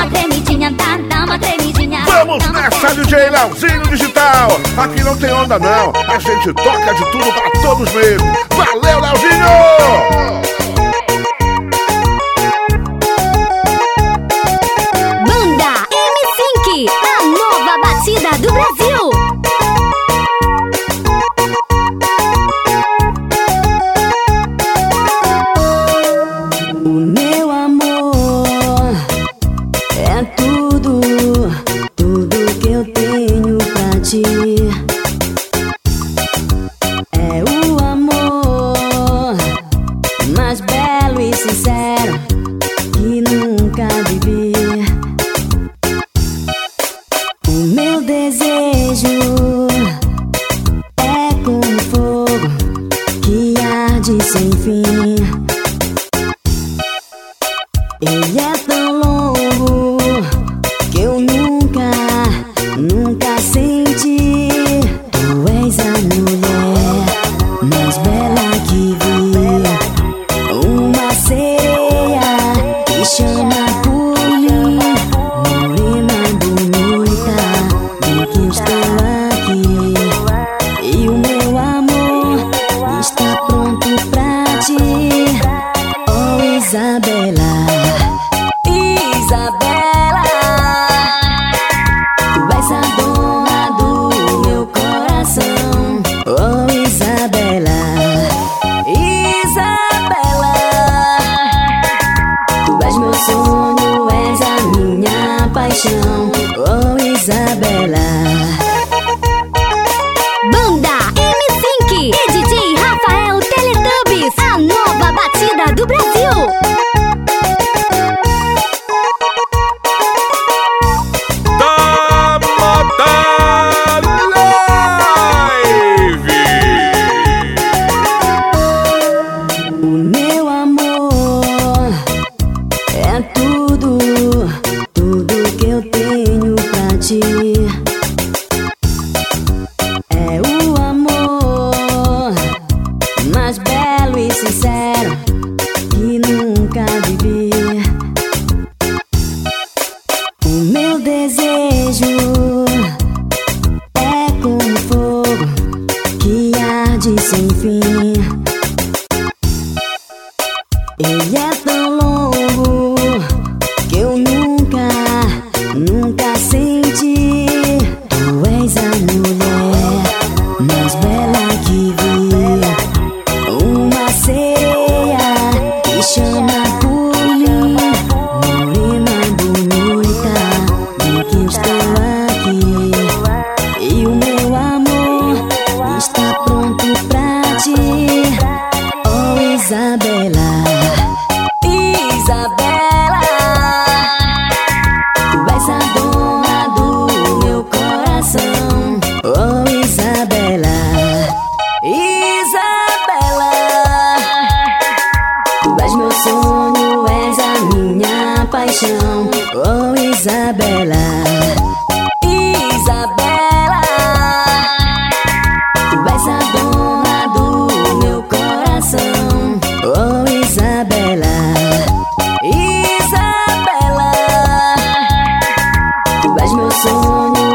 uma tremidinha, dá, dá uma tremidinha. Vamos nessa, DJ Leozinho Digital. Aqui não tem onda, não. A gente toca de tudo para todos mesmo. Valeu, Leozinho! Banda M5, a nova batida do Brasil. Ele é tão longo que eu nunca, nunca senti. Tu és a mulher mais bela que vi. Uma sereia que chama por mim. Morena bonita, vem que estou aqui. E o meu amor está pronto pra ti. Oh, Isabela. Isabela, tu és a dona do meu coração. Oh, Isabela, Isabela, tu és meu sonho, és a minha paixão. Oh, Isabela. Sincero que nunca vivi. O meu desejo é como fogo que arde sem fim. Isabela, tu és a dona do meu coração. Oh, Isabela, Isabela, tu és meu sonho, és a minha paixão. Oh, Isabela.